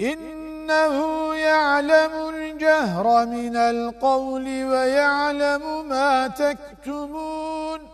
إنه يعلم الجهر من القول ويعلم ما تكتمون.